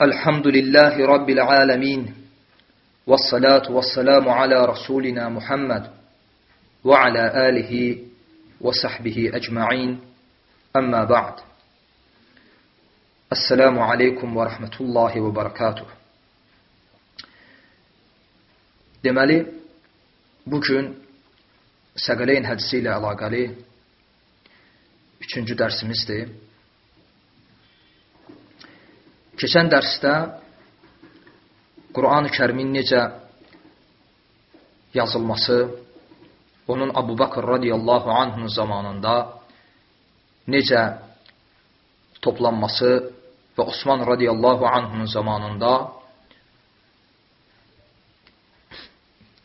Elhamdülillahi Rabbil alemin. Vessalatu vesselamu ala Resulina Muhammed ve ala alihi ve sahbihi ecma'in. Amma ba'd. Esselamu aleykum ve rahmetullahi ve berekatuh. Deməli, bugün Səqələyin hədisi ilə əlaqəli üçüncü dərsimizdir. Keçən dərsdə Quran-ı kərimin necə yazılması, onun Abu Bakır radiyallahu anhın zamanında necə toplanması və Osman radiyallahu anhın zamanında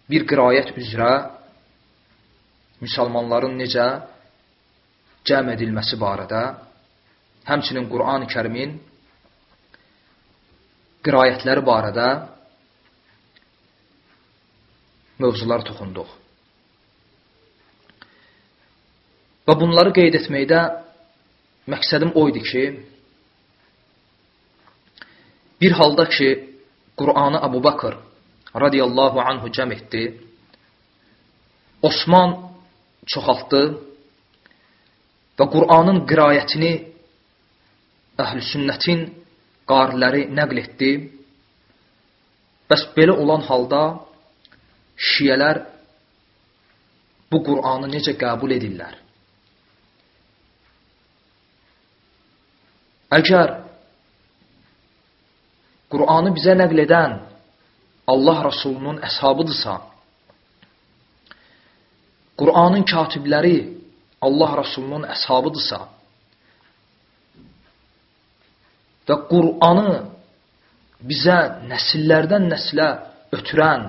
bir qirayət üzrə müsəlmanların necə cəm edilməsi barədə, həmçinin Quran-ı kərimin qirayətləri barədə mövzular toxunduq. Və bunları qeyd etməkdə məqsədim o idi ki, bir halda ki, Qur'anı Abu Bakır radiyallahu anhu cəm etdi. Osman çoxaltdı və Qur'anın qirayətini əhl-i sünnətin qariləri nəql etdi. Bəs belə olan halda şiyələr bu Qur'anı necə qəbul edirlər? Əgər Qur'anı bizə nəql edən Allah Rasulunun əshabıdırsa, Qur'anın katibləri Allah Rasulunun əshabıdırsa və Qur'anı bizə nəsillərdən nəsilə ötürən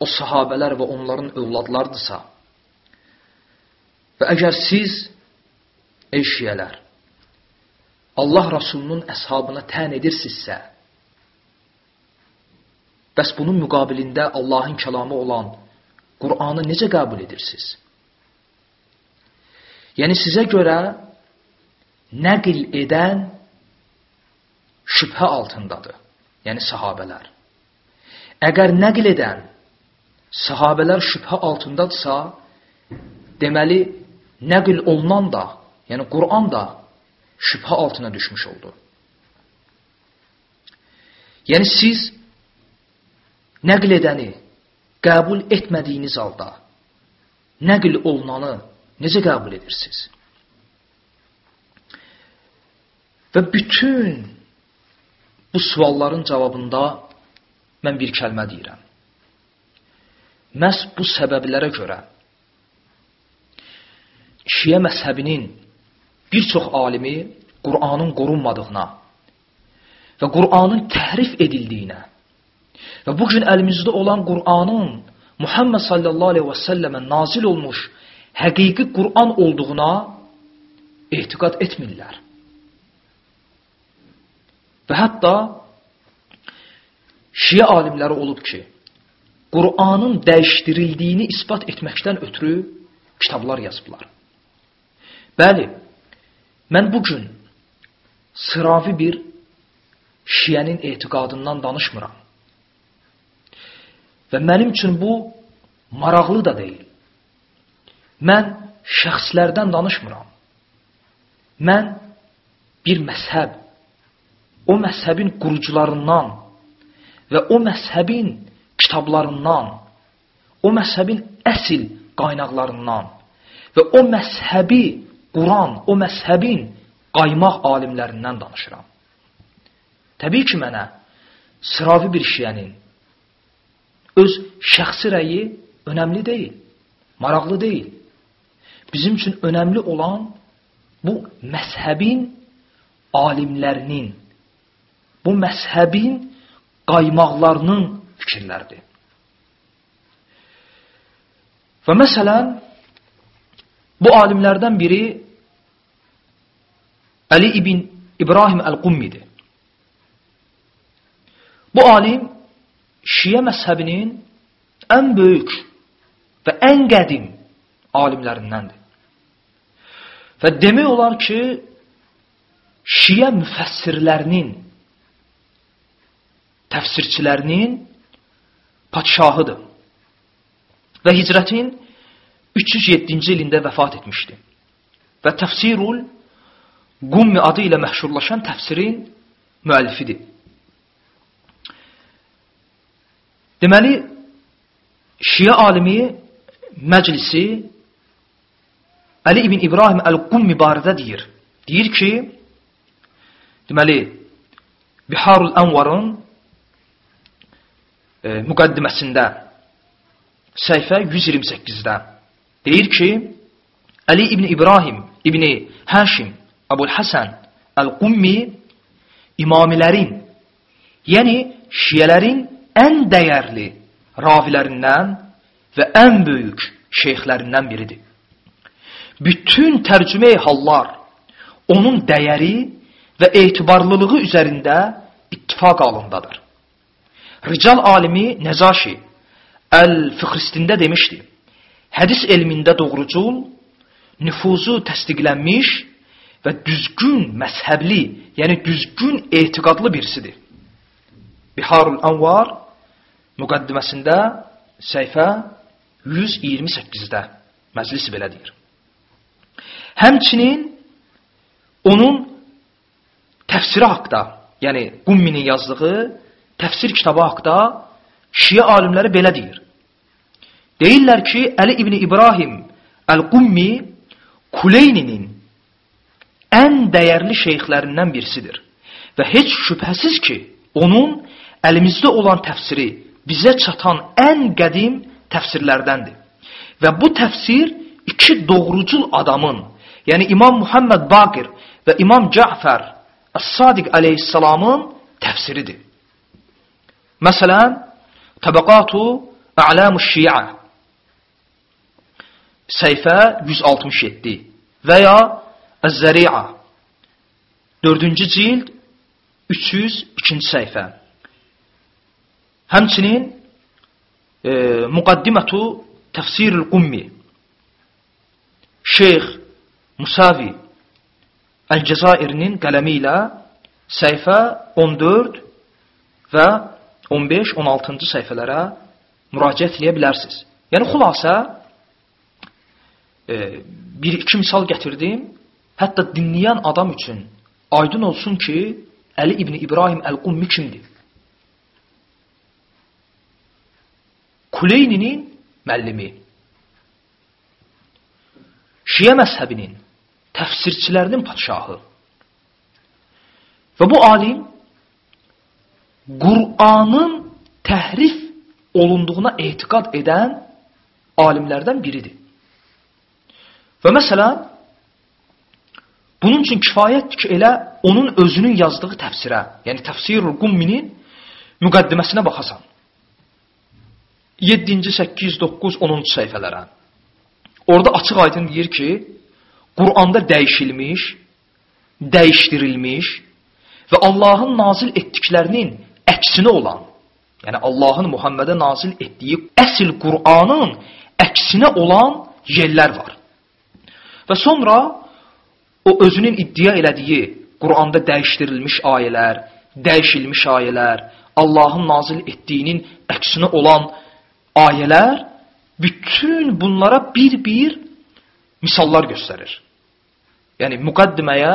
o sahabələr və onların övladlardırsa və əgər siz, ey şiyələr, Allah Rasulunun əshabına tən edirsinizsə, Bəs bunun müqabilində Allahın kəlamı olan Qur'anı necə qəbul edirsiniz? Yəni sizə görə nəql edən şübhə altındadır. Yəni sahabələr. Əgər nəql edən sahabələr şübhə altındadırsa, deməli nəql olunan da, yəni Qur'an da şübhə altına düşmüş oldu. Yəni siz nəql edəni qəbul etmədiyiniz halda nəql olunanı necə qəbul edirsiniz? Və bütün bu sualların cavabında mən bir kəlmə deyirəm. Məhz bu səbəblərə görə Şiə məzhəbinin bir çox alimi Qur'anın qorunmadığına və Qur'anın təhrif edildiyinə Və bu gün əlimizdə olan Qur'anın Muhammed sallallahu aleyhi və səlləmə nazil olmuş həqiqi Qur'an olduğuna etiqad etmirlər. Və hətta Şiə alimləri olub ki, Qur'anın dəyişdirildiyini isbat etməkdən ötürü kitablar yazıblar. Bəli, mən bu gün sıravi bir Şiənin etiqadından danışmıram. Və mənim üçün bu maraqlı da deyil. Mən şəxslərdən danışmıram. Mən bir məzhəb, o məzhəbin qurucularından və o məzhəbin kitablarından, o məzhəbin əsl qaynaqlarından və o məzhəbi quran, o məzhəbin qaymaq alimlərindən danışıram. Təbii ki, mənə sıravi bir şiyənin öz şəxsi rəyi önəmli deyil, maraqlı deyil. Bizim üçün önəmli olan bu məzhəbin alimlərinin, bu məzhəbin qaymaqlarının fikirlərdir. Və məsələn, bu alimlərdən biri Əli ibn İbrahim Əl-Qummidir. Bu alim Şiə məzhəbinin ən böyük və ən qədim alimlərindəndir. Və demək olar ki, Şiə müfəssirlərinin təfsirçilərinin padşahıdır. Və hicrətin 307-ci ilində vəfat etmişdi. Və Təfsirul Qummi adı ilə məşhurlaşan təfsirin müəllifidir. Deməli, Şiə alimi məclisi Əli ibn İbrahim Əl-Qummi barədə deyir. Deyir ki, deməli, Biharul Ənvarın e, müqəddiməsində səhifə 128-də deyir ki, Əli ibn İbrahim ibn Həşim Əbul Həsən Əl-Qummi imamilərin, yəni şiyələrin ən dəyərli ravilərindən və ən böyük şeyxlərindən biridir. Bütün tərcüməyi hallar onun dəyəri və etibarlılığı üzərində ittifaq halındadır. Rical alimi Nəzaşi Əl-Fıxristində demişdi, hədis elmində doğrucul, nüfuzu təsdiqlənmiş və düzgün məzhəbli, yəni düzgün etiqadlı birisidir. Biharul Anvar müqəddiməsində səhifə 128-də məclis belə deyir. Həmçinin onun təfsiri haqda, yəni Qumminin yazdığı təfsir kitabı haqda Şiə alimləri belə deyir. Deyirlər ki, Əli ibn İbrahim Əl-Qummi Kuleyninin ən dəyərli şeyxlərindən birisidir. Və heç şübhəsiz ki, onun əlimizdə olan təfsiri bizə çatan ən qədim təfsirlərdəndir. Və bu təfsir iki doğrucul adamın, yəni İmam Muhammed Baqir və İmam Cəfər Əs-Sadiq əleyhissalamın təfsiridir. Məsələn, Təbəqatu A'lamuş Şiə səhifə 167 və ya Əz-Zəri'a 4-cü cild 302-ci səhifə. Həmçinin e, Müqaddimətu Təfsirül Qummi Şeyx Musavi Əl-Cəzairinin qələmi ilə səhifə 14 və 15-16-cı səhifələrə müraciət edə bilərsiniz. Yəni xülasə e, bir-iki misal gətirdim. Hətta dinləyən adam üçün aydın olsun ki, Əli ibn İbrahim Əl-Qummi kimdir? Kuleyninin müəllimi. Şiə məzhəbinin təfsirçilərinin padşahı. Və bu alim Qur'anın təhrif olunduğuna etiqad edən alimlərdən biridir. Və məsələn, bunun üçün kifayətdir ki, elə onun özünün yazdığı təfsirə, yəni Təfsirul Qumminin müqəddiməsinə baxasan. 7-ci, 8, 9, 10-cu səhifələrə. Orada açıq aydın deyir ki, Quranda dəyişilmiş, dəyişdirilmiş və Allahın nazil etdiklərinin əksinə olan, yəni Allahın Muhammedə nazil etdiyi əsl Qur'anın əksinə olan yerlər var. Və sonra o özünün iddia elədiyi Quranda dəyişdirilmiş ayələr, dəyişilmiş ayələr, Allahın nazil etdiyinin əksinə olan ayələr bütün bunlara bir-bir misallar göstərir. Yəni müqəddiməyə,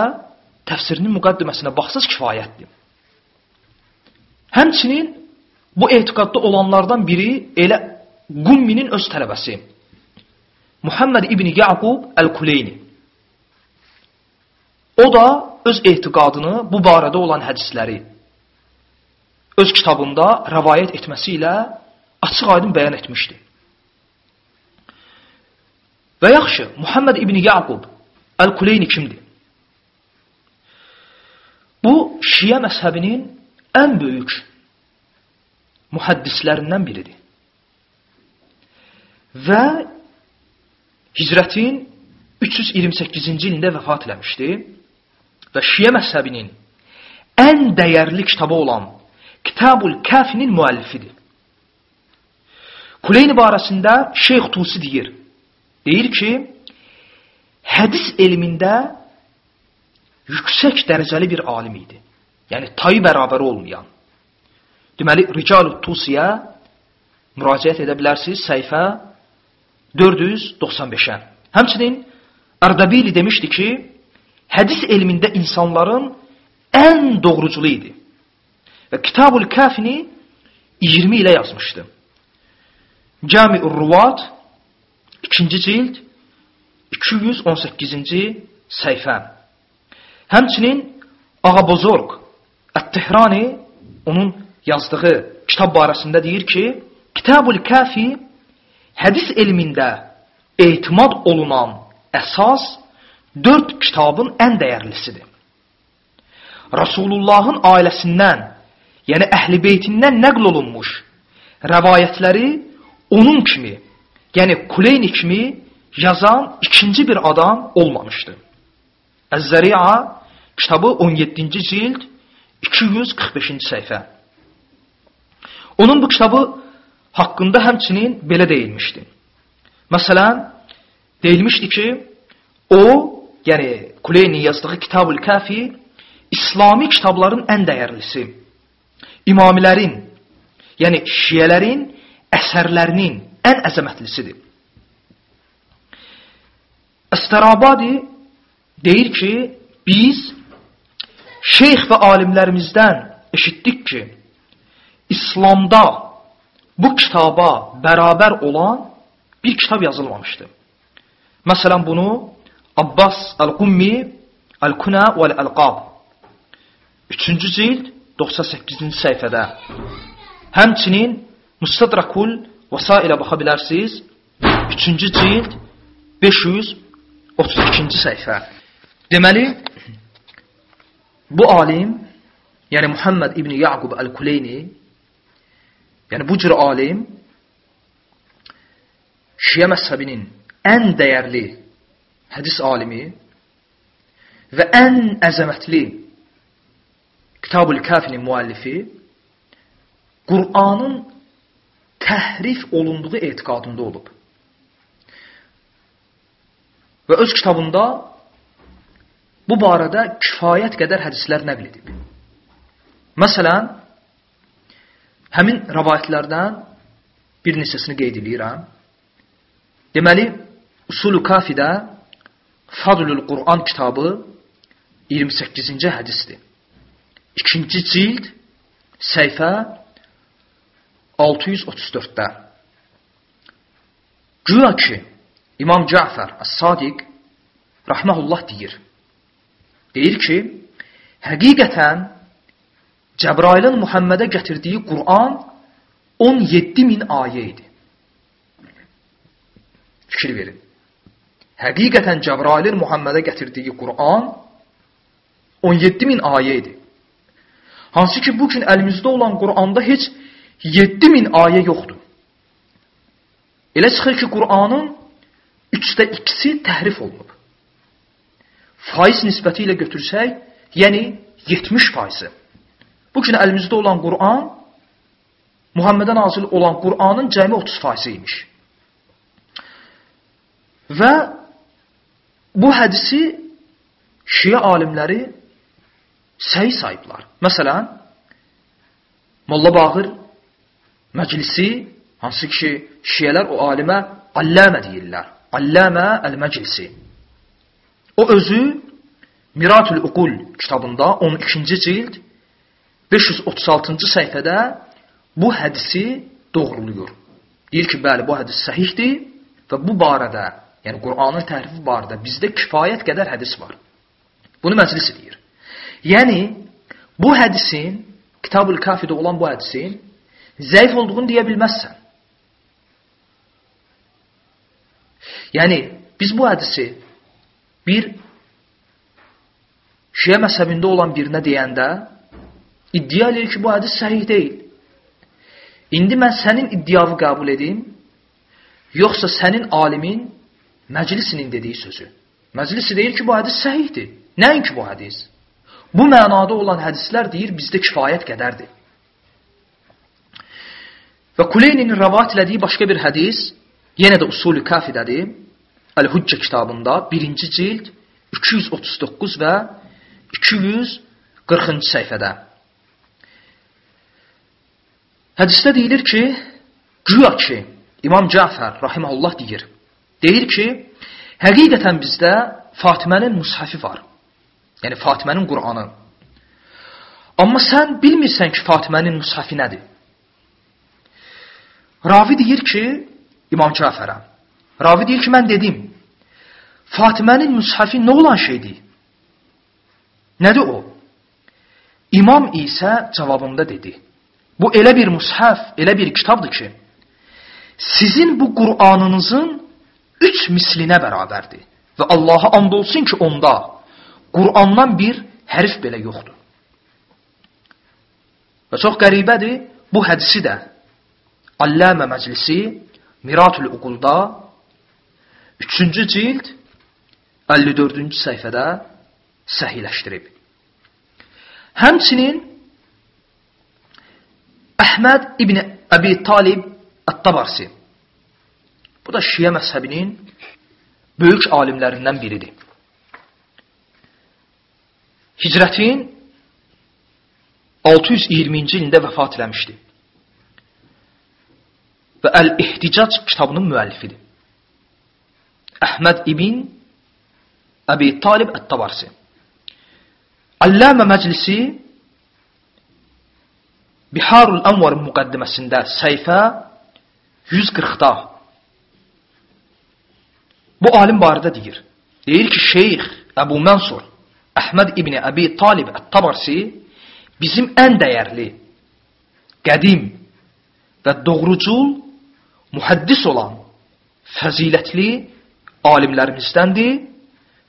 təfsirinin müqəddiməsinə baxsaz kifayətdir. Həmçinin bu etiqadda olanlardan biri elə Qumminin öz tələbəsi Muhammed ibn Yaqub Əl-Kuleyni. O da öz etiqadını bu barədə olan hədisləri öz kitabında rəvayət etməsi ilə açıq-aydın bəyan etmişdi. Və yaxşı, Muhammed ibn Yaqub Əl-Kuleyni kimdir? Bu, Şiə məzhəbinin ən böyük mühəddislərindən biridir. Və hicrətin 328-ci ilində vəfat eləmişdi və Şiə məzhəbinin ən dəyərli kitabı olan Kitabul Kafinin müəllifidir. Kuleyni barəsində Şeyx Tusi deyir. Deyir ki, hədis elmində yüksək dərəcəli bir alim idi. Yəni tayı bərabəri olmayan. deməli Rical Tusiyə müraciət edə bilərsiniz səhifə 495-ə. Həmçinin Ardabili demişdi ki, hədis elmində insanların ən doğruculu idi. Və Kitabul Kafini 20 ilə yazmışdı. Cami-ur Ruvat 2-ci cild 218-ci səhifə. Həmçinin Ağabozorq Ət-Tehrani onun yazdığı kitab barəsində deyir ki, Kitabul Kafi hədis elmində etimad olunan əsas dörd kitabın ən dəyərlisidir. Rasulullahın ailəsindən, yəni əhl-i beytindən nəql olunmuş rəvayətləri onun kimi, yəni Kuleyni kimi yazan ikinci bir adam olmamışdı. Əz-Zəri'a kitabı 17-ci cild 245-ci səhifə. Onun bu kitabı haqqında həmçinin belə deyilmişdi. Məsələn, deyilmişdi ki, o, yəni Kuleyni yazdığı Kitabul Kafi İslami kitabların ən dəyərlisi, imamilərin, yəni şiyələrin əsərlərinin ən əzəmətlisidir. Əstərabadi deyir ki, biz şeyx və alimlərimizdən eşitdik ki, İslamda bu kitaba bərabər olan bir kitab yazılmamışdı. Məsələn, bunu Abbas Əl-Qummi Əl-Kuna və Əl-Əlqab 3-cü cild 98-ci səhifədə həmçinin Mustadrakul Vəsailə baxa bilərsiniz 3-cü cild 532-ci səhifə. Deməli, bu alim, yəni Muhammed İbn Yaqub Əl-Kuleyni Yəni bu cür alim Şiə məzhəbinin ən dəyərli hədis alimi və ən əzəmətli Kitabul Kafinin müəllifi Qur'anın təhrif olunduğu etiqadında olub. Və öz kitabında bu barədə kifayət qədər hədislər nəql edib. Məsələn, Həmin rəvayətlərdən bir neçəsini qeyd edirəm. Deməli, Usulü Kafidə Fadlül Quran kitabı 28-ci hədisdir. 2-ci cild səhifə 634-də. Güya ki, İmam Cəfər Əs-Sadiq rahmehullah deyir. Deyir ki, həqiqətən Cəbrailin Muhammədə gətirdiyi Quran 17 min ayə idi. Fikir verin. Həqiqətən Cəbrailin Muhammədə gətirdiyi Quran 17 min ayə idi. Hansı ki, bugün əlimizdə olan Quranda heç 7 min ayə yoxdur. Elə çıxır ki, Qur'anın üçdə ikisi təhrif olunub. Faiz nisbəti ilə götürsək, yəni 70 faizi. Bu gün əlimizdə olan Quran Muhammedə nazil olan Quranın cəmi 30% imiş. Və bu hədisi Şiə alimləri səhi sayıblar. Məsələn, Molla Bağır məclisi, hansı ki, Şiələr o alimə Alləmə deyirlər. Alləmə əl-məclisi. O özü Miratül Uqul kitabında 12-ci cild 536-cı səhifədə bu hədisi doğruluyur. Deyir ki, bəli, bu hədis səhihdir və bu barədə, yəni Qur'anın təhrifi barədə bizdə kifayət qədər hədis var. Bunu məclis deyir. Yəni, bu hədisin, Kitab-ül Kafidə olan bu hədisin zəif olduğunu deyə bilməzsən. Yəni, biz bu hədisi bir Şiə məzhəbində olan birinə deyəndə İddia eləyir ki, bu hədis səhih deyil. İndi mən sənin iddiavı qəbul edim, yoxsa sənin alimin məclisinin dediyi sözü. Məclisi deyir ki, bu hədis səhihdir. Nəinki bu hədis? Bu mənada olan hədislər deyir, bizdə kifayət qədərdir. Və Kuleyninin rəvat elədiyi başqa bir hədis, yenə də usulü kafidədir. Əl-Hüccə kitabında 1-ci cild 239 və 240-cı səhifədə. Hədisdə deyilir ki, güya ki, İmam Cəfər rahimehullah deyir. Deyir ki, həqiqətən bizdə Fatimənin mushafi var. Yəni Fatimənin Qur'anı. Amma sən bilmirsən ki, Fatimənin mushafi nədir? Ravi deyir ki, İmam Cəfərə. Ravi deyir ki, mən dedim. Fatimənin mushafi nə olan şeydir? Nədir o? İmam isə cavabında dedi. Bu elə bir mushaf, elə bir kitabdır ki, sizin bu Qur'anınızın üç mislinə bərabərdir. Və Allaha and olsun ki, onda Qur'andan bir hərf belə yoxdur. Və çox qəribədir, bu hədisi də Alləmə Məclisi Miratul Uqulda 3-cü cild 54-cü səhifədə səhiləşdirib. Həmçinin Əhməd ibn Əbi Talib Ət-Tabarsi bu da Şiə məzhəbinin böyük alimlərindən biridir. Hicrətin 620-ci ilində vəfat eləmişdi. Və Əl-İhticac kitabının müəllifidir. Əhməd ibn Əbi Talib Ət-Tabarsi. Allamə Məclisi Biharul Anvar müqəddiməsində səhifə 140-da bu alim barədə deyir. Deyir ki, Şeyx Əbu Mənsur Əhməd ibn Əbi Talib Ət-Tabarsi bizim ən dəyərli, qədim və doğrucul, mühəddis olan fəzilətli alimlərimizdəndir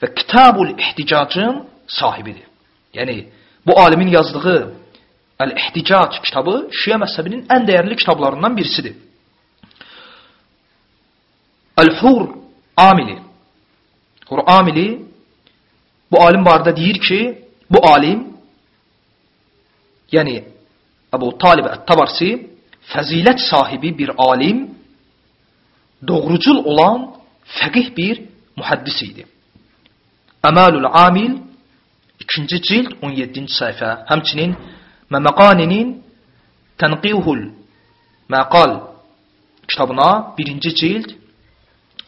və Kitabul İhticacın sahibidir. Yəni, bu alimin yazdığı Əl-İhticac kitabı Şiə məzhəbinin ən dəyərli kitablarından birisidir. Əl-Hur Amili Hur Amili bu alim barədə deyir ki, bu alim yəni Əbu Talib Ət-Tabarsi fəzilət sahibi bir alim, doğrucul olan fəqih bir mühəddis idi. Əmalul Amil 2-ci cild 17-ci səhifə. Həmçinin Məməqaninin Tənqihul Məqal kitabına 1-ci cild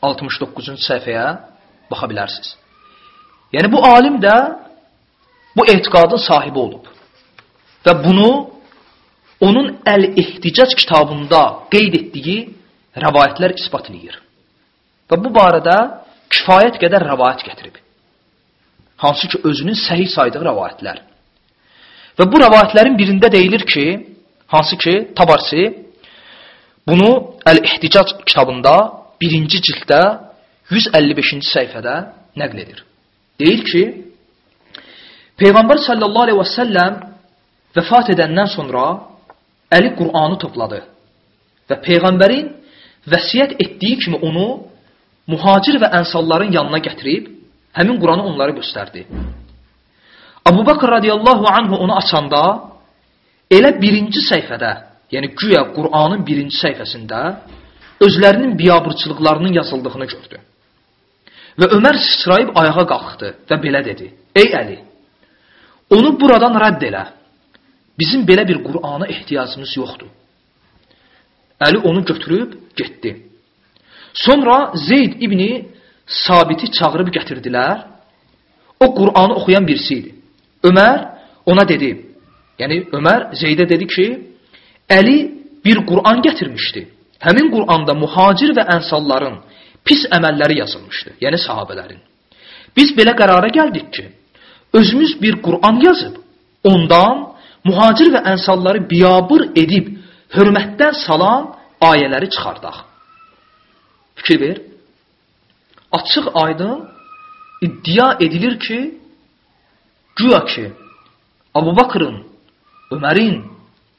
69-cu səhifəyə baxa bilərsiniz. Yəni bu alim də bu etiqadın sahibi olub. Və bunu onun Əl-İhticac kitabında qeyd etdiyi rəvayətlər isbat edir. Və bu barədə kifayət qədər rəvayət gətirib. Hansı ki, özünün səhih saydığı rəvayətlər. Və bu rəvayətlərin birində deyilir ki, hansı ki, Tabarsi bunu Əl-İhticac kitabında birinci cilddə 155-ci səhifədə nəql edir. Deyir ki, Peyğəmbər sallallahu aleyhi və səlləm vəfat edəndən sonra Əli Qur'anı topladı və Peyğəmbərin vəsiyyət etdiyi kimi onu mühacir və ənsalların yanına gətirib həmin Quranı onlara göstərdi. Abu Bakr radiyallahu anhu onu açanda elə birinci səhifədə, yəni güya Qur'anın birinci səhifəsində özlərinin biabırçılıqlarının yazıldığını gördü. Və Ömər sıçrayıb ayağa qalxdı və belə dedi: "Ey Əli, onu buradan rədd elə. Bizim belə bir Qur'ana ehtiyacımız yoxdur." Əli onu götürüb getdi. Sonra Zeyd ibni Sabiti çağırıb gətirdilər. O Qur'anı oxuyan birisi idi. Ömər ona dedi, yəni Ömər Zeydə dedi ki, Əli bir Qur'an gətirmişdi. Həmin Qur'anda mühacir və ənsalların pis əməlləri yazılmışdı, yəni sahabələrin. Biz belə qərara gəldik ki, özümüz bir Qur'an yazıb, ondan mühacir və ənsalları biyabır edib, hörmətdən salan ayələri çıxardaq. Fikir ver. Açıq aydın iddia edilir ki, güya ki, Abu Bakrın, Ömərin,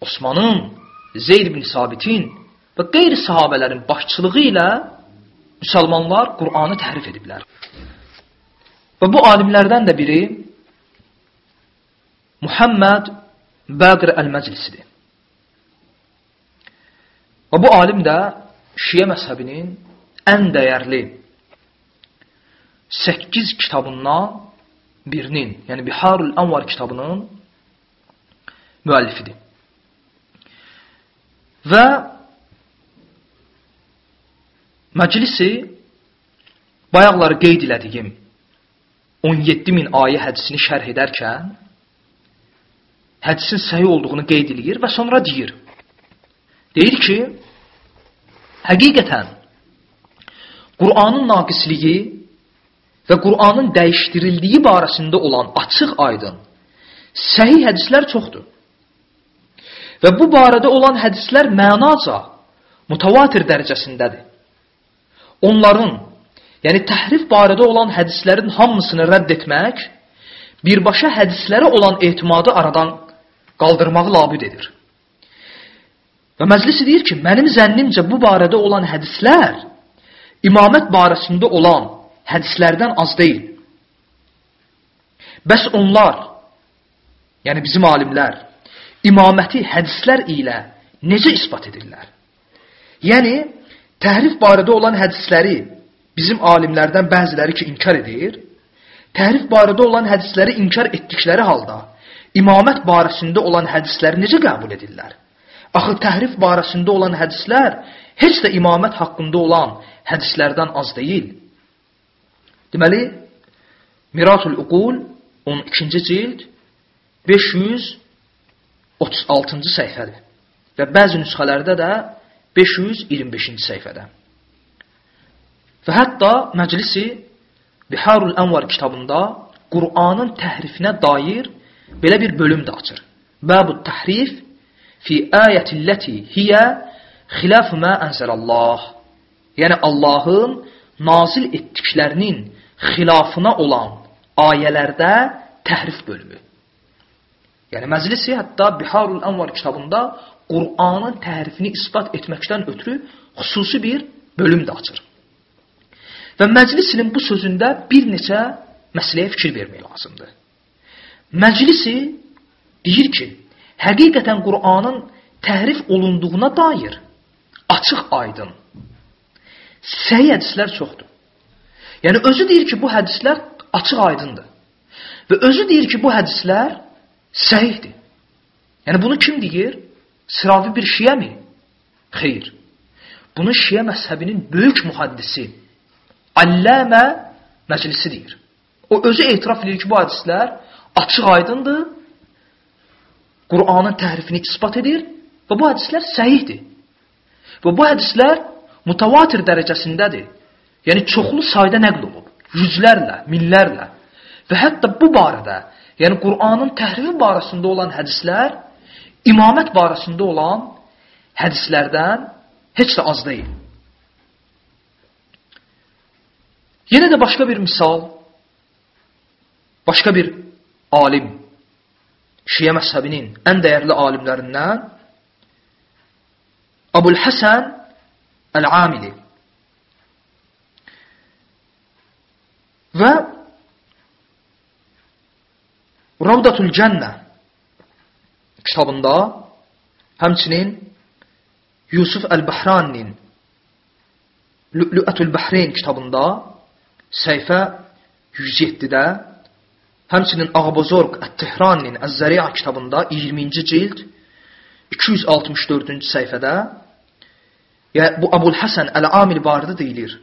Osmanın, Zeyd ibn Sabitin və qeyri sahabələrin başçılığı ilə müsəlmanlar Qur'anı təhrif ediblər. Və bu alimlərdən də biri Muhammed Bəqir Əl-Məclisidir. Və bu alim də Şiə məzhəbinin ən dəyərli 8 kitabından birinin, yəni Biharul Anvar kitabının müəllifidir. Və məclisi bayaqları qeyd elədiyim 17 min ayə hədisini şərh edərkən hədisin səhih olduğunu qeyd edir və sonra deyir. Deyir ki, həqiqətən Qur'anın naqisliyi və Qur'anın dəyişdirildiyi barəsində olan açıq aydın səhih hədislər çoxdur. Və bu barədə olan hədislər mənaca mutavatir dərəcəsindədir. Onların, yəni təhrif barədə olan hədislərin hamısını rədd etmək, birbaşa hədislərə olan etimadı aradan qaldırmağı labüd edir. Və məclisi deyir ki, mənim zənnimcə bu barədə olan hədislər imamət barəsində olan hədislərdən az deyil. Bəs onlar, yəni bizim alimlər, imaməti hədislər ilə necə ispat edirlər? Yəni, təhrif barədə olan hədisləri bizim alimlərdən bəziləri ki, inkar edir, təhrif barədə olan hədisləri inkar etdikləri halda, imamət barəsində olan hədisləri necə qəbul edirlər? Axı təhrif barəsində olan hədislər heç də imamət haqqında olan hədislərdən az deyil. Deməli, Miratul Uqul 12-ci cild 536-cı səhifədir. Və bəzi nüsxələrdə də 525-ci səhifədə. Və hətta məclisi Biharul Ənvar kitabında Qur'anın təhrifinə dair belə bir bölüm də açır. Bəbu təhrif fi ayətilləti hiyə xilafu mə ənzəlallah. Yəni Allahın nazil etdiklərinin xilafına olan ayələrdə təhrif bölümü. Yəni məclisi hətta Biharul Ənvar kitabında Qur'anın təhrifini isbat etməkdən ötürü xüsusi bir bölüm də açır. Və məclisinin bu sözündə bir neçə məsələyə fikir vermək lazımdır. Məclisi deyir ki, həqiqətən Qur'anın təhrif olunduğuna dair açıq aydın səhi hədislər çoxdur. Yəni özü deyir ki, bu hədislər açıq aydındır. Və özü deyir ki, bu hədislər səhihdir. Yəni bunu kim deyir? Sıravi bir şiyəmi? Xeyr. Bunu şiyə məzhəbinin böyük mühaddisi Alləmə məclisi deyir. O özü etiraf edir ki, bu hədislər açıq aydındır. Qur'anın təhrifini isbat edir və bu hədislər səhihdir. Və bu hədislər mutavatir dərəcəsindədir. Yəni çoxlu sayda nəql olub. Yüzlərlə, minlərlə. Və hətta bu barədə, yəni Qur'anın təhrifi barəsində olan hədislər imamət barəsində olan hədislərdən heç də az deyil. Yenə də başqa bir misal, başqa bir alim, Şiyə məzhəbinin ən dəyərli alimlərindən Abul Həsən Əl-Amili və Ravdatul Cənnə kitabında həmçinin Yusuf Əl-Bəhraninin Lü'ətul Bəhreyn kitabında səhifə 107-də Həmçinin Ağbozorq Ət-Tehraninin Əz-Zəri'a kitabında 20-ci cild 264-cü səhifədə ya bu Abul Həsən Əl-Amil barədə deyilir.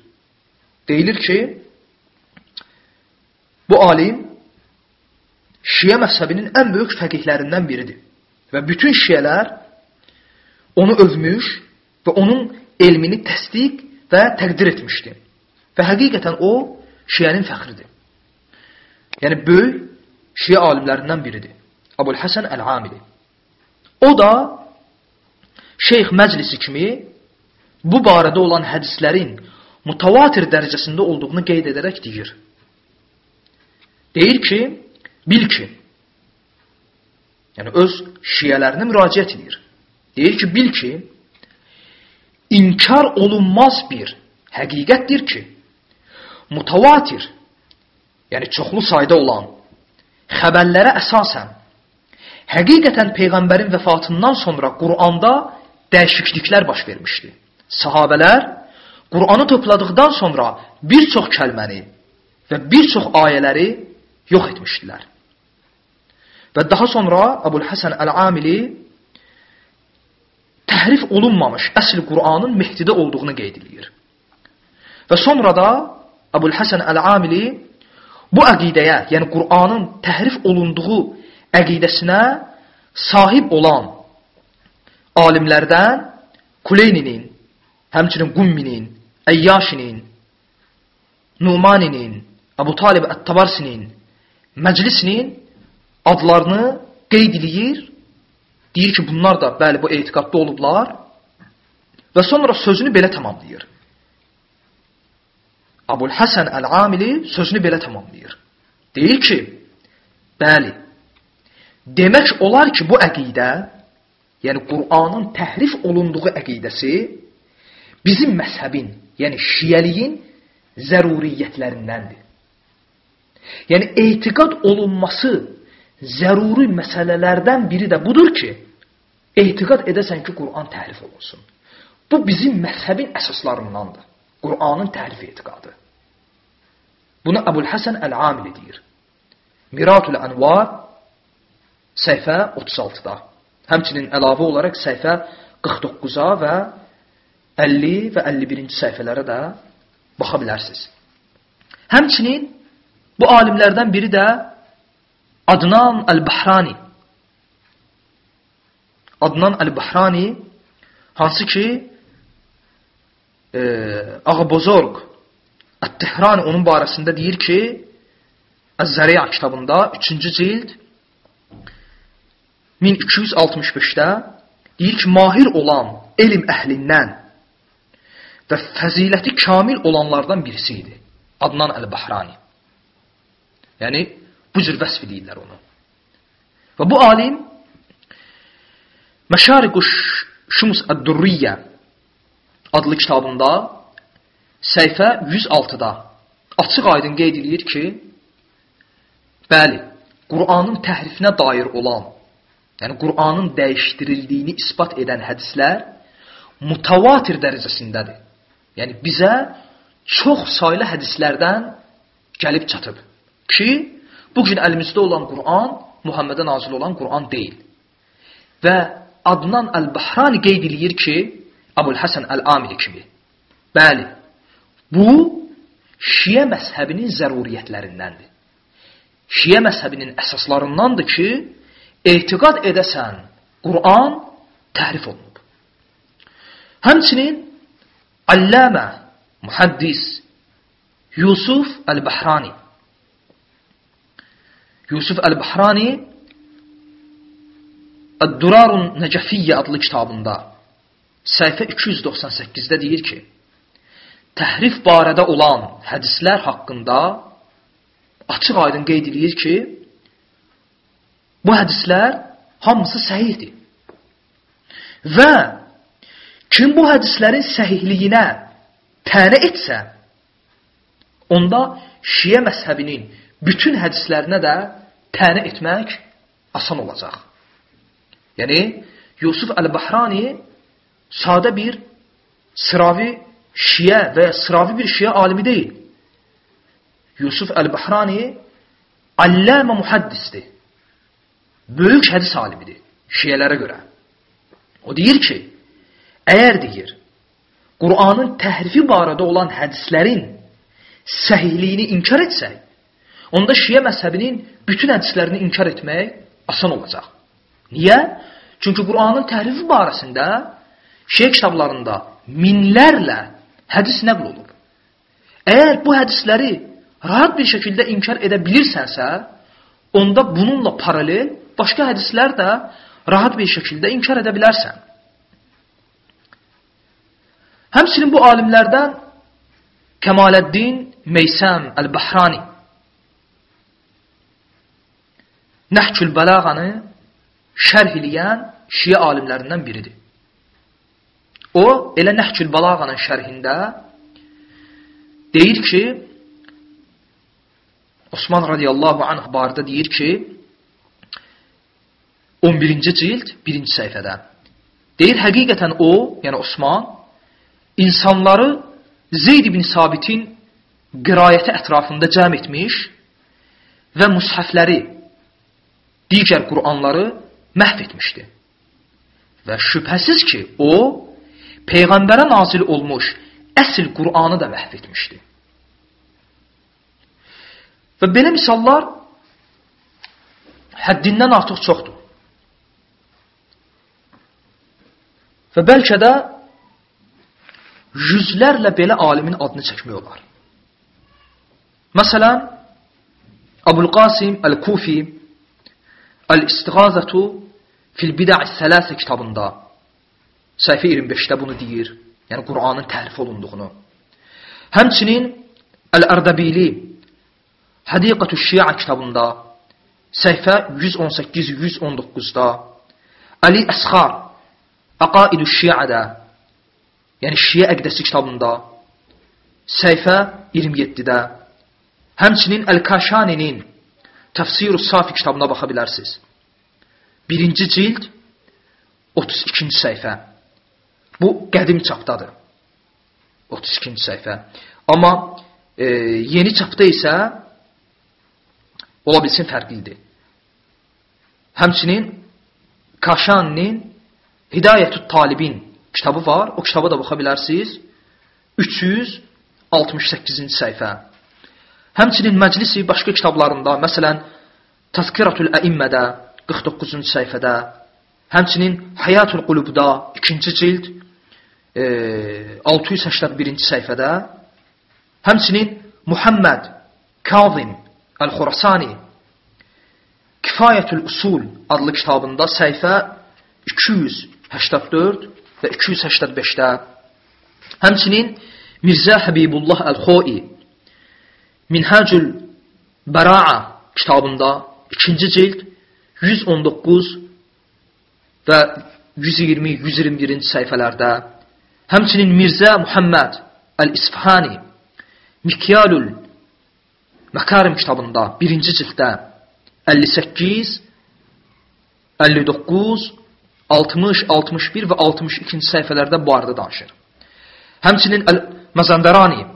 Deyilir ki, bu alim Şiə məzhəbinin ən böyük fəqihlərindən biridir. Və bütün şiələr onu övmüş və onun elmini təsdiq və təqdir etmişdi. Və həqiqətən o şiənin fəxridir. Yəni böyük şiə alimlərindən biridir. Abul Həsən Əl-Amili. O da Şeyx Məclisi kimi bu barədə olan hədislərin mutavatir dərəcəsində olduğunu qeyd edərək deyir. Deyir ki, bil ki, yəni öz şiələrinə müraciət edir. Deyir ki, bil ki, inkar olunmaz bir həqiqətdir ki, mutavatir yəni çoxlu sayda olan xəbərlərə əsasən həqiqətən Peyğəmbərin vəfatından sonra Quranda dəyişikliklər baş vermişdi. Sahabələr Qur'anı topladıqdan sonra bir çox kəlməni və bir çox ayələri yox etmişdilər. Və daha sonra Əbul Həsən Əl-Amili təhrif olunmamış əsl Qur'anın Mehdidə olduğunu qeyd edir. Və sonra da Əbul Həsən Əl-Amili bu əqidəyə, yəni Qur'anın təhrif olunduğu əqidəsinə sahib olan alimlərdən Kuleyninin, həmçinin Qumminin, Əyyaşinin, Numaninin, Əbu Talib Ət-Tabarsinin, Məclisinin adlarını qeyd edir. Deyir ki, bunlar da bəli bu etiqadda olublar və sonra sözünü belə tamamlayır. Abul Həsən Əl-Amili sözünü belə tamamlayır. Deyir ki, bəli, demək olar ki, bu əqidə, yəni Qur'anın təhrif olunduğu əqidəsi bizim məzhəbin, yəni şiyəliyin zəruriyyətlərindəndir. Yəni etiqad olunması zəruri məsələlərdən biri də budur ki, etiqad edəsən ki, Qur'an təhrif olunsun. Bu bizim məzhəbin əsaslarındandır. Qur'anın təhrif etiqadı. Bunu Əbul Həsən Əl-Amili deyir. Miratul Ənvar səhifə 36-da. Həmçinin əlavə olaraq səhifə 49-a və 50 və 51-ci səhifələrə də baxa bilərsiniz. Həmçinin bu alimlərdən biri də Adnan Əl-Bahrani. Adnan Əl-Bahrani hansı ki e, Ağabozorq Ət-Tehran onun barəsində deyir ki, Əz-Zəriya kitabında 3-cü cild 1265-də deyir ki, mahir olan elm əhlindən və fəziləti kamil olanlardan birisi idi. Adnan Əl-Bahrani. Yəni, bu cür vəsf edirlər onu. Və bu alim Məşariq-ı Şums Əd-Durriyyə adlı kitabında səhifə 106-da açıq aydın qeyd edir ki, bəli, Qur'anın təhrifinə dair olan, yəni Qur'anın dəyişdirildiyini isbat edən hədislər mutavatir dərəcəsindədir. Yəni bizə çox saylı hədislərdən gəlib çatıb ki, bu gün əlimizdə olan Qur'an Muhammedə nazil olan Qur'an deyil. Və Adnan Əl-Bahrani qeyd edir ki, Abul Həsən Əl-Amili kimi. Bəli, Bu, Şiə məzhəbinin zəruriyyətlərindəndir. Şiə məzhəbinin əsaslarındandır ki, etiqad edəsən, Qur'an təhrif olunub. Həmçinin Alləmə, mühəddis Yusuf Əl-Bəhrani Yusuf Əl-Bəhrani Əd-Durarun Nəcəfiyyə adlı kitabında səhifə 298-də deyir ki, təhrif barədə olan hədislər haqqında açıq aydın qeyd edir ki, bu hədislər hamısı səhihdir. Və kim bu hədislərin səhihliyinə tənə etsə, onda Şiə məzhəbinin bütün hədislərinə də tənə etmək asan olacaq. Yəni, Yusuf Əl-Bahrani sadə bir sıravi Şiə və ya sıravi bir şiə alimi deyil. Yusuf Əl-Bahrani alləmə muhaddisdir. Böyük hədis alimidir şiələrə görə. O deyir ki, əgər deyir, Qur'anın təhrifi barədə olan hədislərin səhihliyini inkar etsək, onda şiə məzhəbinin bütün hədislərini inkar etmək asan olacaq. Niyə? Çünki Qur'anın təhrifi barəsində şiə kitablarında minlərlə hədis nəql olub. Əgər bu hədisləri rahat bir şəkildə inkar edə bilirsənsə, onda bununla paralel başqa hədislər də rahat bir şəkildə inkar edə bilərsən. Həmçinin bu alimlərdən Kəmaləddin Meysəm Əl-Bəhrani Nəhkül Bəlağanı şərh eləyən şiə alimlərindən biridir. O, elə Nəhkül Balağanın şərhində deyir ki, Osman radiyallahu anh barədə deyir ki, 11-ci cild, 1-ci səhifədə. Deyir, həqiqətən o, yəni Osman, insanları Zeyd ibn Sabitin qirayəti ətrafında cəm etmiş və müshəfləri, digər Qur'anları məhv etmişdi. Və şübhəsiz ki, o peyğəmbərə nazil olmuş əsl Qur'anı da məhv etmişdi. Və belə misallar həddindən artıq çoxdur. Və bəlkə də yüzlərlə belə alimin adını çəkmək olar. Məsələn, Abul Qasim Əl-Kufi Əl-İstiğazətu fil Bidə'i Sələsə kitabında səhifə 25-də bunu deyir. Yəni Qur'anın təhrif olunduğunu. Həmçinin Əl-Ərdəbili Hədiqətü Şia kitabında səhifə 118-119-da Ali Əsxar Əqaidü Şia'da yəni Şia əqdəsi kitabında səhifə 27-də həmçinin Əl-Kaşaninin Təfsir-ü Safi kitabına baxa bilərsiniz. Birinci cild 32-ci səhifə. Bu qədim çapdadır. 32-ci səhifə. Amma e, yeni çapda isə ola bilsin fərqlidir. Həmçinin Kaşaninin Hidayətü Talibin kitabı var. O kitaba da baxa bilərsiniz. 368-ci səhifə. Həmçinin Məclisi başqa kitablarında, məsələn, Təzkiratül Əimmədə 49-cu səhifədə, həmçinin Həyatul Qulubda 2-ci cild e, 681-ci səhifədə, həmçinin Muhammed Kazim Əl-Xurasani Kifayətül Usul adlı kitabında səhifə 284 və 285-də həmçinin Mirzə Həbibullah Əl-Xoi Minhacül Bəraa kitabında 2-ci cild 119 və 120-121-ci səhifələrdə. Həmçinin Mirzə Muhammed Əl-İsfahani Mikyalül Məkarim kitabında 1-ci cilddə 58, 59, 60, 61 və 62-ci səhifələrdə bu arada danışır. Həmçinin Mazandarani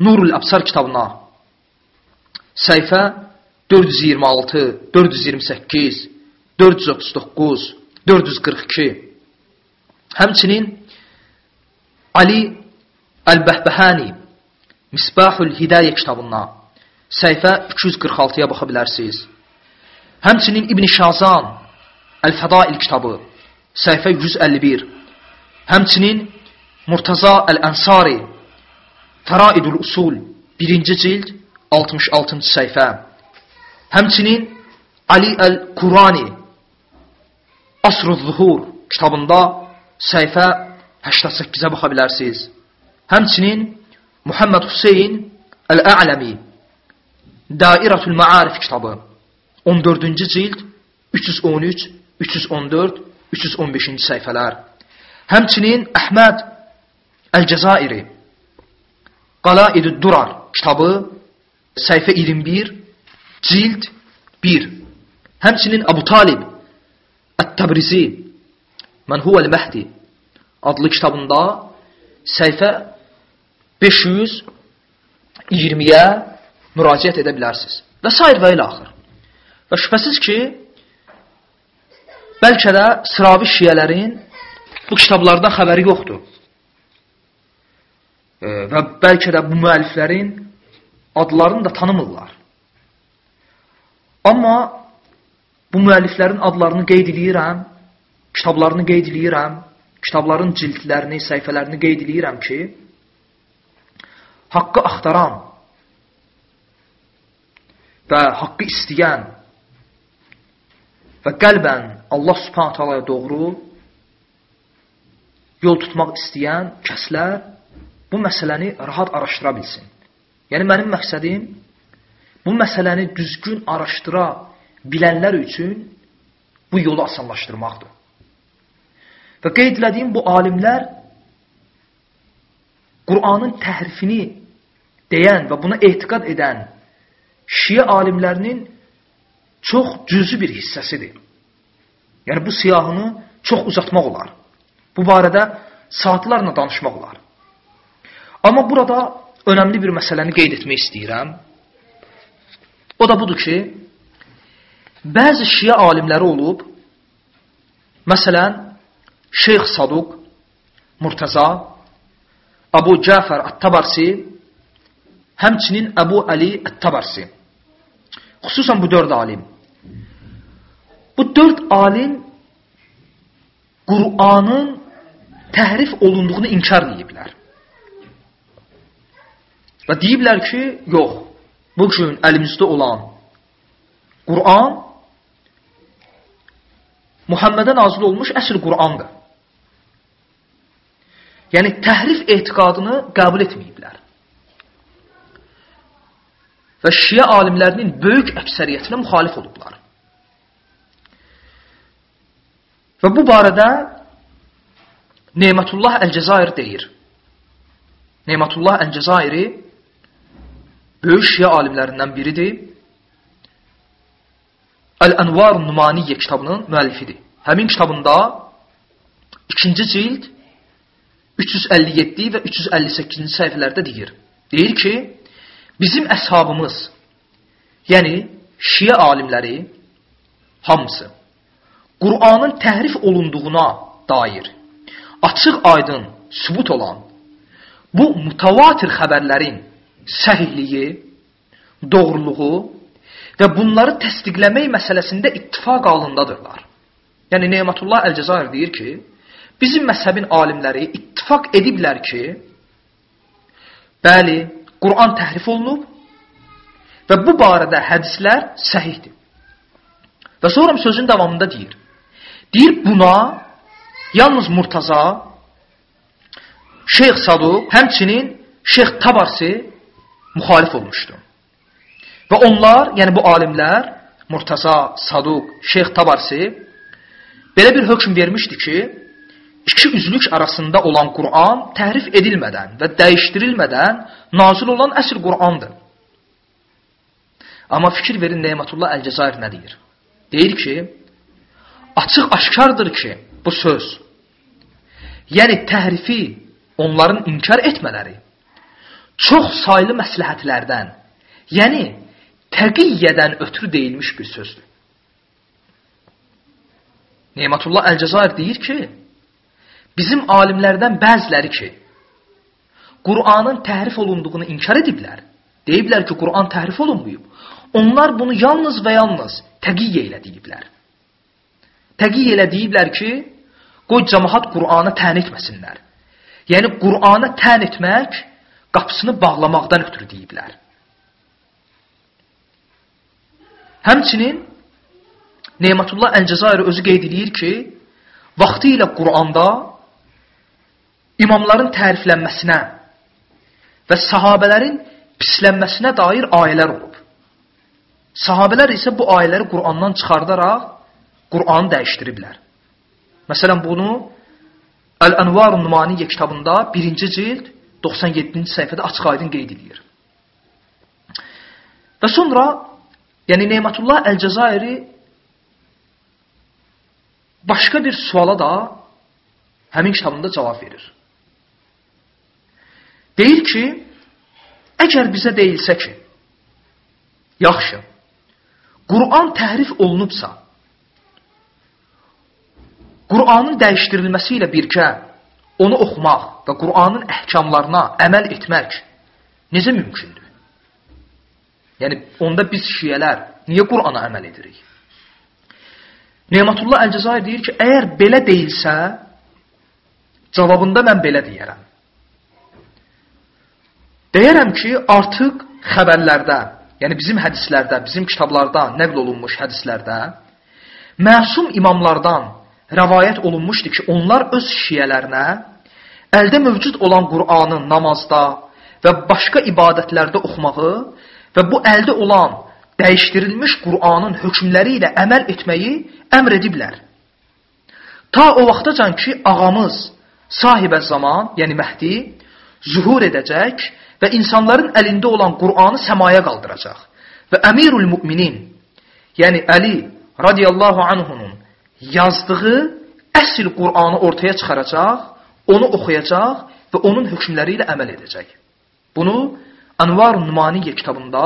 Nurul Absar kitabına səhifə 426, 428, 439, 442 Həmçinin Ali Əl-Bəhbəhani Misbahul Hidayə kitabına səhifə 246-ya baxa bilərsiniz. Həmçinin İbn Şazan Əl-Fədail kitabı səhifə 151. Həmçinin Murtaza Əl-Ənsari Fəraidul Usul 1-ci cild 66-cı səhifə. Həmçinin Ali Əl-Qurani Asr-ı Zuhur kitabında səhifə 88-ə baxa bilərsiniz. Həmçinin Muhammed Hüseyin Əl-A'ləmi Dairətul Maarif kitabı 14-cü cild 313, 314, 315-ci səhifələr. Həmçinin Əhməd Əl-Cəzairi Qalaidü Durar kitabı səhifə 21, cild 1. Həmçinin Əbu Talib Ət-Təbrizi Mən huvəl-Məhdi adlı kitabında səhifə 520-yə müraciət edə bilərsiniz. Və s. və ilə axır. Və şübhəsiz ki, bəlkə də sıravi şiyələrin bu kitablardan xəbəri yoxdur. E, və bəlkə də bu müəlliflərin adlarını da tanımırlar. Amma bu müəlliflərin adlarını qeyd edirəm, kitablarını qeyd edirəm, kitabların cildlərini, səhifələrini qeyd edirəm ki, haqqı axtaran və haqqı istəyən və qəlbən Allah subhanət halaya doğru yol tutmaq istəyən kəslər bu məsələni rahat araşdıra bilsin. Yəni, mənim məqsədim bu məsələni düzgün araşdıra bilənlər üçün bu yolu asanlaşdırmaqdır. Və qeyd edədiyim bu alimlər Qur'anın təhrifini deyən və buna etiqad edən Şiə alimlərinin çox cüzü bir hissəsidir. Yəni bu siyahını çox uzatmaq olar. Bu barədə saatlarla danışmaq olar. Amma burada önəmli bir məsələni qeyd etmək istəyirəm. O da budur ki, bəzi şiə alimləri olub, məsələn, Şeyx Saduq, Murtaza, Abu Cəfər At-Tabarsi, həmçinin Əbu Əli Ət-Tabarsi. Xüsusən bu dörd alim. Bu dörd alim Qur'anın təhrif olunduğunu inkar ediblər. Və deyiblər ki, yox, bu gün əlimizdə olan Qur'an Muhammedə nazil olmuş əsl Qur'andır. Yəni təhrif etiqadını qəbul etməyiblər. Və Şiə alimlərinin böyük əksəriyyətinə müxalif olublar. Və bu barədə Neymətullah Əl-Cəzair deyir. Neymətullah Əl-Cəzairi böyük Şiə alimlərindən biridir. Əl-Ənvar Numaniyyə kitabının müəllifidir. Həmin kitabında 2-ci cild 357 və 358-ci səhifələrdə deyir. Deyir ki, bizim əshabımız, yəni Şiə alimləri hamısı Qur'anın təhrif olunduğuna dair açıq aydın sübut olan bu mutavatir xəbərlərin səhihliyi, doğruluğu və bunları təsdiqləmək məsələsində ittifaq halındadırlar. Yəni Neymətullah Əl-Cəzair deyir ki, bizim məzhəbin alimləri ittifaq ediblər ki, bəli, Quran təhrif olunub və bu barədə hədislər səhihdir. Və sonra sözün davamında deyir. Deyir buna yalnız Murtaza, Şeyx Saduq, həmçinin Şeyx Tabarsi müxalif olmuşdu. Və onlar, yəni bu alimlər, Murtaza, Saduq, Şeyx Tabarsi belə bir hökm vermişdi ki, iki üzlük arasında olan Quran təhrif edilmədən və dəyişdirilmədən nazil olan əsl Qurandır. Amma fikir verin Neymətullah Əl-Cəzair nə deyir? Deyir ki, açıq aşkardır ki, bu söz, yəni təhrifi onların inkar etmələri çox saylı məsləhətlərdən, yəni təqiyyədən ötürü deyilmiş bir sözdür. Neymətullah Əl-Cəzair deyir ki, bizim alimlərdən bəziləri ki, Qur'anın təhrif olunduğunu inkar ediblər. Deyiblər ki, Qur'an təhrif olunmayıb. Onlar bunu yalnız və yalnız təqiyyə ilə deyiblər. Təqiyyə ilə deyiblər ki, qoy cəmahat Qur'anı tən etməsinlər. Yəni, Qur'anı tən etmək qapısını bağlamaqdan ötürü deyiblər. Həmçinin Neymətullah Əl-Cəzairi özü qeyd edir ki, vaxtı ilə Quranda imamların təriflənməsinə və sahabələrin pislənməsinə dair ayələr olub. Sahabələr isə bu ayələri Qur'andan çıxardaraq Qur'anı dəyişdiriblər. Məsələn, bunu Əl-Ənvarun Numaniyyə kitabında 1-ci cild 97-ci səhifədə açıq aydın qeyd edir. Və sonra, yəni Neymətullah Əl-Cəzairi başqa bir suala da həmin kitabında cavab verir. Deyir ki, əgər bizə deyilsə ki, yaxşı, Quran təhrif olunubsa, Quranın dəyişdirilməsi ilə birgə onu oxumaq və Quranın əhkamlarına əməl etmək necə mümkündür? Yəni, onda biz şiyələr niyə Qurana əməl edirik? Neymətullah Əl-Cəzair deyir ki, əgər belə deyilsə, cavabında mən belə deyərəm. Deyərəm ki, artıq xəbərlərdə, yəni bizim hədislərdə, bizim kitablarda nəql olunmuş hədislərdə məsum imamlardan rəvayət olunmuşdur ki, onlar öz şiyələrinə əldə mövcud olan Qur'anı namazda və başqa ibadətlərdə oxumağı və bu əldə olan dəyişdirilmiş Qur'anın hökmləri ilə əməl etməyi əmr ediblər. Ta o vaxtacan ki, ağamız sahibə zaman, yəni Məhdi, zuhur edəcək və insanların əlində olan Qur'anı səmaya qaldıracaq. Və Əmirul Müminin, yəni Əli radiyallahu anhunun yazdığı əsl Qur'anı ortaya çıxaracaq, onu oxuyacaq və onun hökmləri ilə əməl edəcək. Bunu Anvarun Numaniyyə kitabında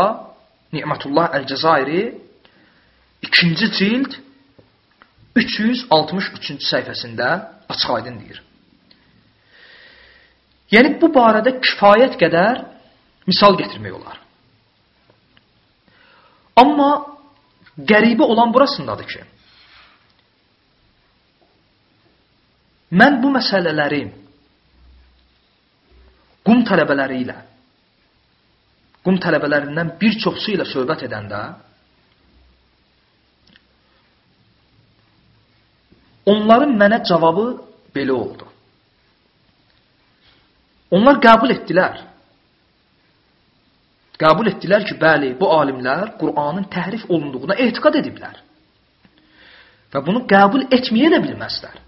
Ni'matullah Əl-Cəzairi 2-ci cild 363-cü səhifəsində Açıq aydın deyir. Yəni bu barədə kifayət qədər misal gətirmək olar. Amma qəribə olan burasındadır ki, mən bu məsələləri qum tələbələri ilə, qum tələbələrindən bir çoxsu ilə söhbət edəndə, onların mənə cavabı belə oldu. Onlar qəbul etdilər. Qəbul etdilər ki, bəli, bu alimlər Qur'anın təhrif olunduğuna etiqad ediblər. Və bunu qəbul etməyə də bilməzlər.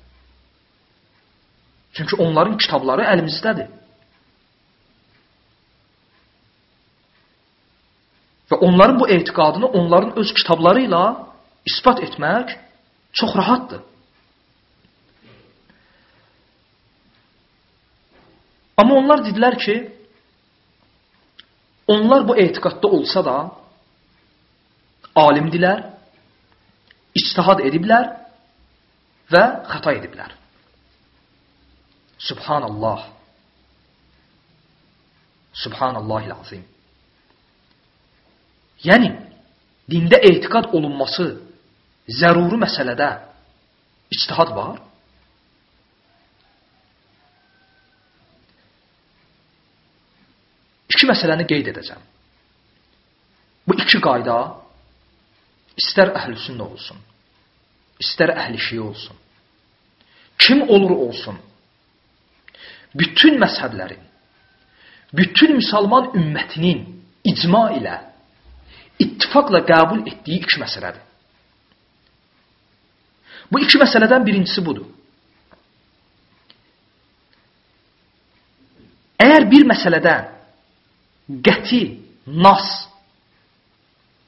Çünki onların kitabları əlimizdədir. Və onların bu etiqadını onların öz kitabları ilə isbat etmək çox rahatdır. Amma onlar dedilər ki, onlar bu etiqadda olsa da alimdilər, ictihad ediblər və xəta ediblər. Subhanallah. Subhanallahil azim. Yəni, dində etiqad olunması zəruri məsələdə ictihad var. İki məsələni qeyd edəcəm. Bu iki qayda istər əhlüsünnə olsun, istər əhlişiyə olsun, kim olur olsun, bütün məzhəblərin, bütün müsəlman ümmətinin icma ilə, ittifaqla qəbul etdiyi iki məsələdir. Bu iki məsələdən birincisi budur. Əgər bir məsələdə qəti, nas,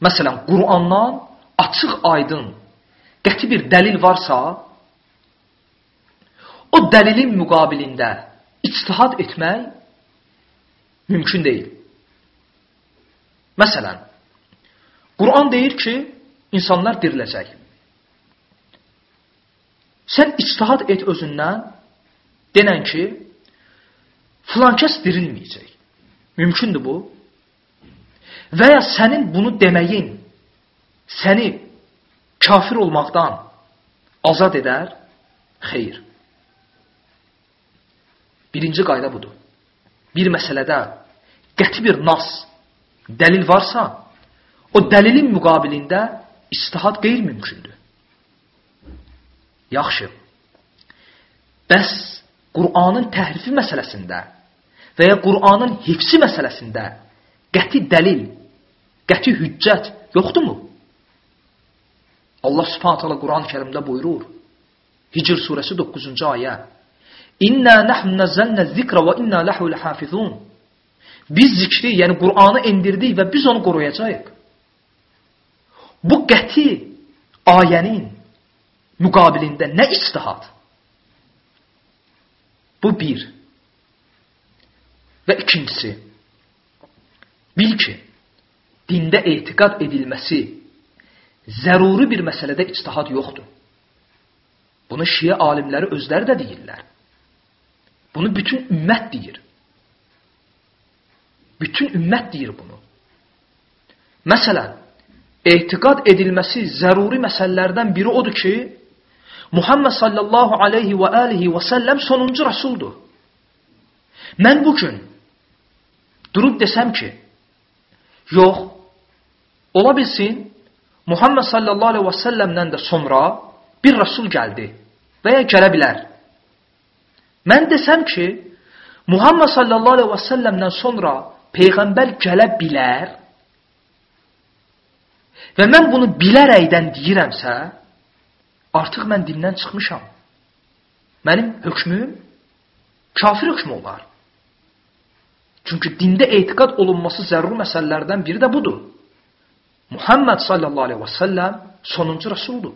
məsələn, Qurandan açıq, aydın, qəti bir dəlil varsa, o dəlilin müqabilində ictihad etmək mümkün deyil. Məsələn, Quran deyir ki, insanlar diriləcək. Sən ictihad et özündən, denən ki, filan kəs dirilməyəcək. Mümkündür bu. Və ya sənin bunu deməyin səni kafir olmaqdan azad edər? Xeyr. Birinci qayda budur. Bir məsələdə qəti bir nas, dəlil varsa, o dəlilin müqabilində istihad qeyri-mümkündür. Yaxşı. Bəs Qur'anın təhrifi məsələsində və ya Qur'anın hifsi məsələsində qəti dəlil, qəti hüccət yoxdurmu? Allah Subhanahu taala Quran-ı Kərimdə buyurur. Hicr surəsi 9-cu ayə. İnna nahnu nazzalna zikra və inna lahu lahafizun. Biz zikri, yəni Qur'anı endirdik və biz onu qoruyacağıq. Bu qəti ayənin müqabilində nə istihad? Bu bir. Və ikincisi, bil ki, dində etiqad edilməsi zəruri bir məsələdə ictihad yoxdur. Bunu şiə alimləri özləri də deyirlər. Bunu bütün ümmət deyir. Bütün ümmət deyir bunu. Məsələn, etiqad edilməsi zəruri məsələlərdən biri odur ki, Muhammed sallallahu aleyhi və alihi və səlləm sonuncu rəsuldur. Mən bugün durub desəm ki, yox, ola bilsin, Muhammed sallallahu aleyhi və səlləmdən də sonra bir rəsul gəldi və ya gələ bilər. Mən desəm ki, Muhammed sallallahu aleyhi və səlləmdən sonra Peyğəmbər gələ bilər və mən bunu bilərəkdən deyirəmsə, artıq mən dindən çıxmışam. Mənim hökmüm kafir hökmü olar. Çünki dində etiqad olunması zəruri məsələlərdən biri də budur. Muhammed sallallahu aleyhi və səlləm sonuncu rəsuldur.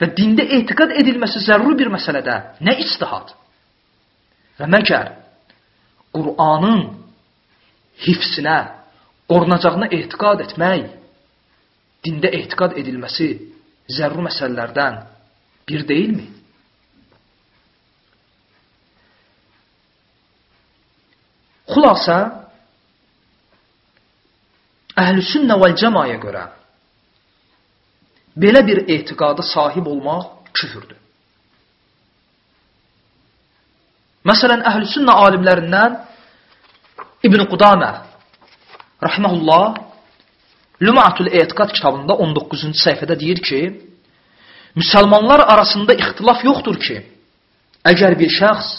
Və dində etiqad edilməsi zəruri bir məsələdə nə istihad? Və məgər Qur'anın hifsinə, qorunacağına etiqad etmək, dində etiqad edilməsi zərur məsələlərdən bir deyilmi? Xulasa, əhl-sünnə vəl-cəmaya görə belə bir etiqada sahib olmaq küfürdür. Məsələn, Əhlüsünnə alimlərindən İbn Qudamə rahmehullah Lumatul Etiqad kitabında 19-cu səhifədə deyir ki, müsəlmanlar arasında ixtilaf yoxdur ki, əgər bir şəxs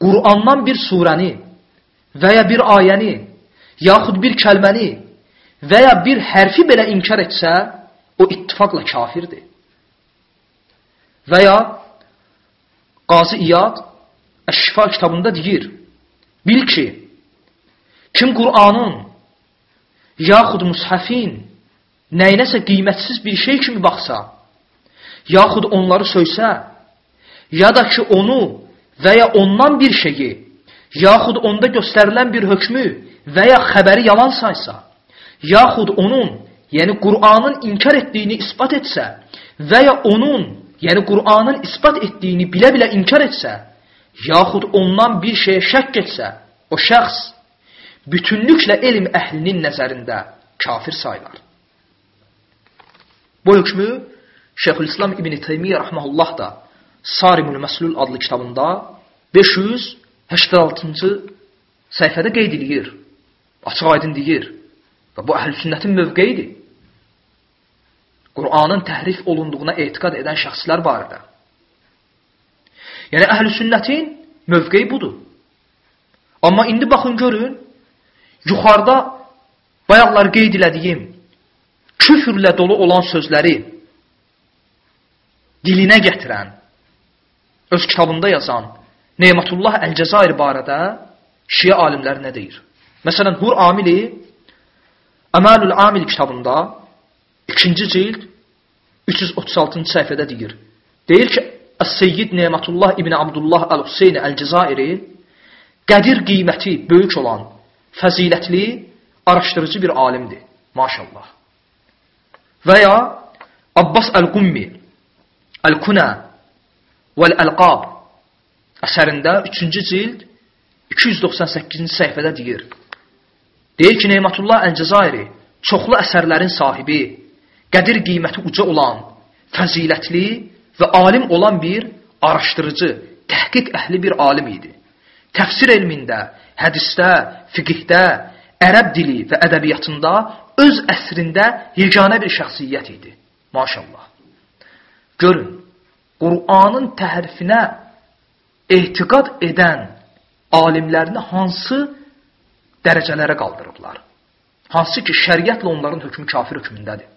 Qurandan bir surəni və ya bir ayəni, yaxud bir kəlməni və ya bir hərfi belə inkar etsə, o ittifaqla kafirdir. Və ya Qazi İyad Əş-Şifa kitabında deyir, bil ki, kim Qur'anın yaxud müshəfin nəyinəsə qiymətsiz bir şey kimi baxsa, yaxud onları söysə, ya da ki onu və ya ondan bir şeyi, yaxud onda göstərilən bir hökmü və ya xəbəri yalan saysa, yaxud onun, yəni Qur'anın inkar etdiyini isbat etsə və ya onun, yəni Qur'anın isbat etdiyini bilə-bilə inkar etsə, yaxud ondan bir şeyə şəkk etsə, o şəxs bütünlüklə elm əhlinin nəzərində kafir sayılar. Bu hökmü Şeyxülislam İbn Teymiyyə rahmehullah da Sarimul Məslul adlı kitabında 586-cı səhifədə qeyd edir. Açıq aydın deyir. Və bu əhl-sünnətin mövqeyidir. Qur'anın təhrif olunduğuna etiqad edən şəxslər barədə. Yəni əhl-sünnətin mövqeyi budur. Amma indi baxın görün, yuxarıda bayaqlar qeyd elədiyim küfürlə dolu olan sözləri dilinə gətirən, öz kitabında yazan Neymətullah Əl-Cəzair barədə şiə alimləri nə deyir? Məsələn, Hur Amili Əməlül Amil kitabında 2-ci cild 336-cı səhifədə deyir. Deyir ki, Əs-Seyyid Neymətullah İbn Abdullah Əl-Hüseyn Əl-Cəzairi qədir qiyməti böyük olan, fəzilətli, araşdırıcı bir alimdir. Maşallah. Və ya Abbas Əl-Qummi Əl-Kuna Vəl-Əlqab əsərində 3-cü cild 298-ci səhifədə deyir. Deyir ki, Neymətullah Əl-Cəzairi çoxlu əsərlərin sahibi, qədir qiyməti uca olan, fəzilətli və alim olan bir araşdırıcı, təhqiq əhli bir alim idi. Təfsir elmində, hədisdə, fiqhdə, ərəb dili və ədəbiyyatında öz əsrində yeganə bir şəxsiyyət idi. Maşallah. Görün, Qur'anın təhrifinə etiqad edən alimlərini hansı dərəcələrə qaldırıblar? Hansı ki, şəriətlə onların hökmü kafir hökmündədir.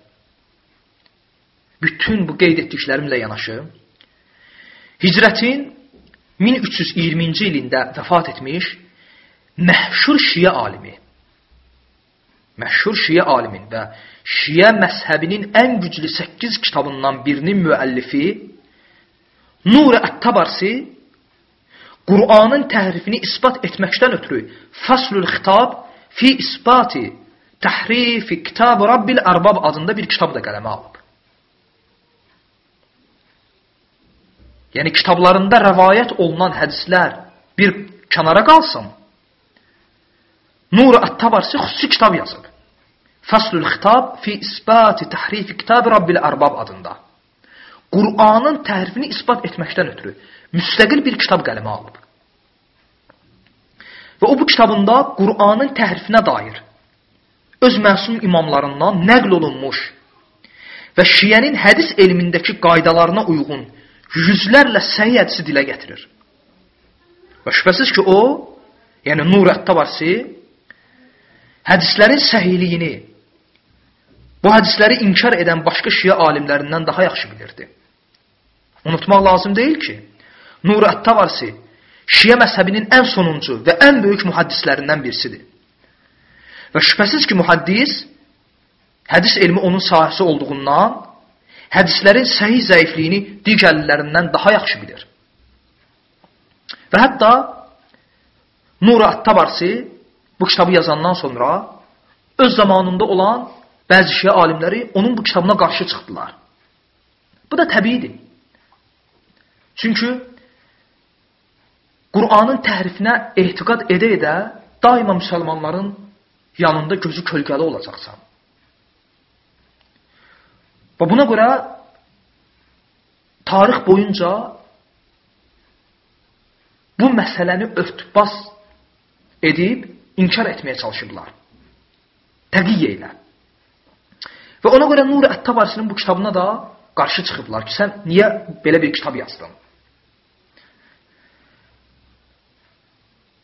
Bütün bu qeyd etdiklərimlə yanaşı, hicrətin 1320-ci ilində vəfat etmiş məhşur şiə alimi, məşhur şiə alimin və şiə məzhəbinin ən güclü 8 kitabından birinin müəllifi Nur Ət-Tabarsi Qur'anın təhrifini isbat etməkdən ötürü Faslul Xitab fi isbati Təhrifi Kitab Rabbil Ərbab adında bir kitab da qələmə alıb. Yəni kitablarında rəvayət olunan hədislər bir kənara qalsın. Nur Ət-Tabarsi xüsusi kitab yazıb. Faslul Xitab fi isbati Təhrifi Kitab Rabbil Ərbab adında. Qur'anın təhrifini isbat etməkdən ötürü müstəqil bir kitab qələmə alıb. Və o bu kitabında Qur'anın təhrifinə dair öz məsum imamlarından nəql olunmuş və şiyənin hədis elmindəki qaydalarına uyğun yüzlərlə səhih hədisi dilə gətirir. Və şübhəsiz ki, o, yəni Nur Ət-Tabarsi hədislərin səhiyliyini, bu hədisləri inkar edən başqa şiə alimlərindən daha yaxşı bilirdi. Unutmaq lazım deyil ki, Nur Ət-Tavarsi Şiə məzhəbinin ən sonuncu və ən böyük mühaddislərindən birisidir. Və şübhəsiz ki, mühaddis hədis elmi onun sahəsi olduğundan hədislərin səhih zəifliyini digərlərindən daha yaxşı bilir. Və hətta Nur Ət-Tabarsi bu kitabı yazandan sonra öz zamanında olan bəzi şiə alimləri onun bu kitabına qarşı çıxdılar. Bu da təbiidir. Çünki Qur'anın təhrifinə etiqad edə-edə daima müsəlmanların yanında gözü kölgəli olacaqsan. Və buna görə tarix boyunca bu məsələni örtbas edib inkar etməyə çalışıblar. Təqiyyə ilə. Və ona görə Nur Ət-Tabarisinin bu kitabına da qarşı çıxıblar ki, sən niyə belə bir kitab yazdın?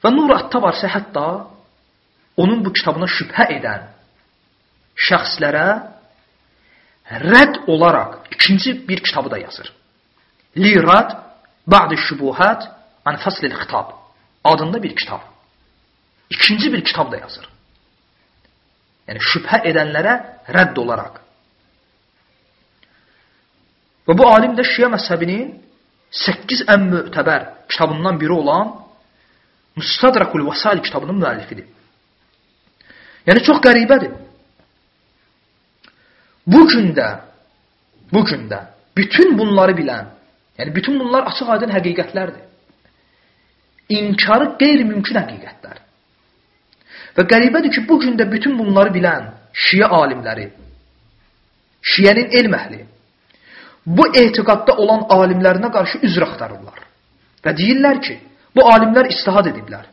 Və Nur Ət-Tabarisi hətta onun bu kitabına şübhə edən şəxslərə rədd olaraq ikinci bir kitabı da yazır. Li rad ba'd şubuhat an fasl al-xitab adında bir kitab. İkinci bir kitab da yazır. Yəni şübhə edənlərə rədd olaraq. Və bu alim də Şiə məzhəbinin 8 ən mötəbər kitabından biri olan Mustadrakul Vasail kitabının müəllifidir. Yəni çox qəribədir. Bu gündə bu gündə bütün bunları bilən, yəni bütün bunlar açıq-aydın həqiqətlərdir. İnkarı qeyri-mümkün həqiqətlər. Və qəribədir ki, bu gün də bütün bunları bilən şiə alimləri, şiənin elm əhli bu etiqadda olan alimlərinə qarşı üzr axtarırlar. Və deyirlər ki, bu alimlər istihad ediblər.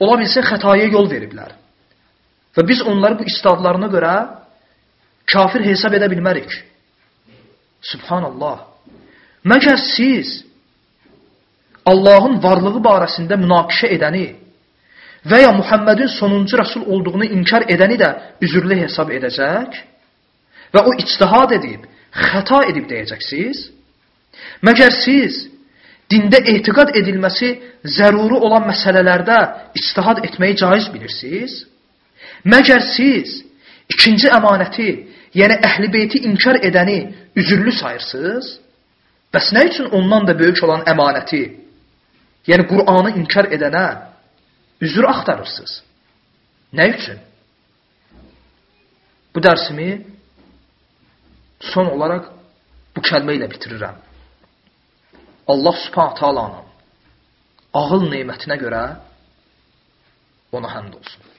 Ola bilsin xətaya yol veriblər. Və biz onları bu istihadlarına görə kafir hesab edə bilmərik. Subhanallah. Məgər siz Allahın varlığı barəsində münaqişə edəni və ya Muhammedin sonuncu rəsul olduğunu inkar edəni də üzürlü hesab edəcək və o ictihad edib, xəta edib deyəcəksiniz? Məgər siz dində etiqad edilməsi zəruri olan məsələlərdə ictihad etməyi caiz bilirsiniz? Məgər siz ikinci əmanəti, yəni əhl-i beyti inkar edəni üzürlü sayırsınız? Bəs nə üçün ondan da böyük olan əmanəti, yəni Qur'anı inkar edənə üzr axtarırsınız? Nə üçün? Bu dərsimi son olaraq bu kəlmə ilə bitirirəm. Allah subhanahu taalanın ağıl nemətinə görə ona həmd olsun.